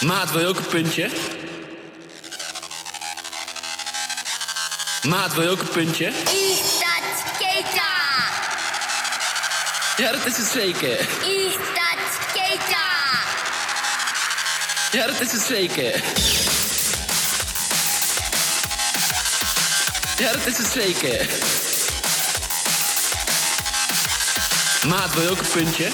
Maat, wil je ook een puntje? Maat, wil je ook een puntje? Is dat Keita? Ja, dat is het zeker. Is dat Keita? Ja, dat is het zeker. Ja, dat is het zeker. Maat, wil je ook een puntje?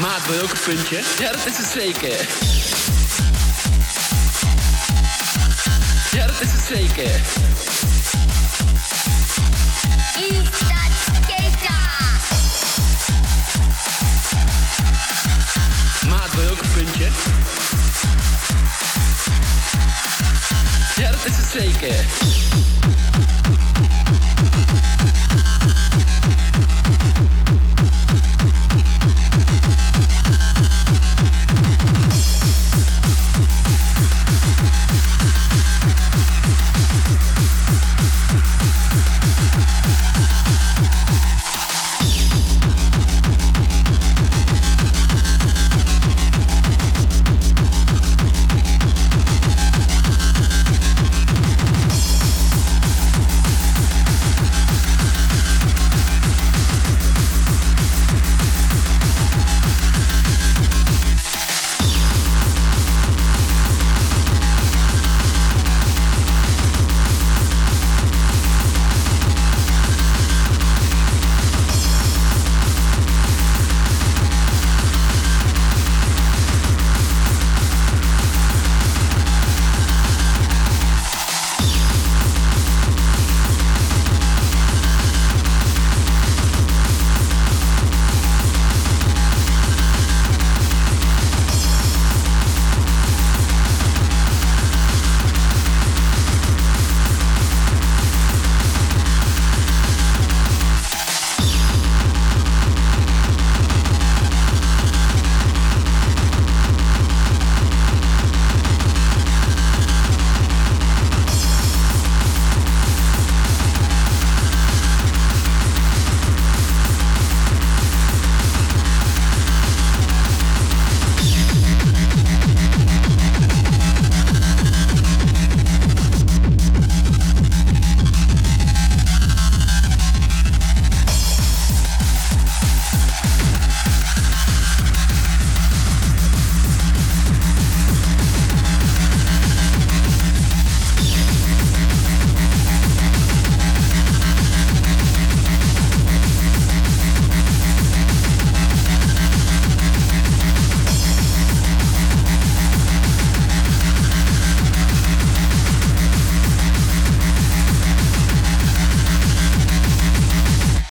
Maat, wil elk ook een puntje? Ja, dat is het zeker. Ja, dat is het zeker. Is dat Keta? Maat, wil elk ook een puntje? Ja, dat is het zeker.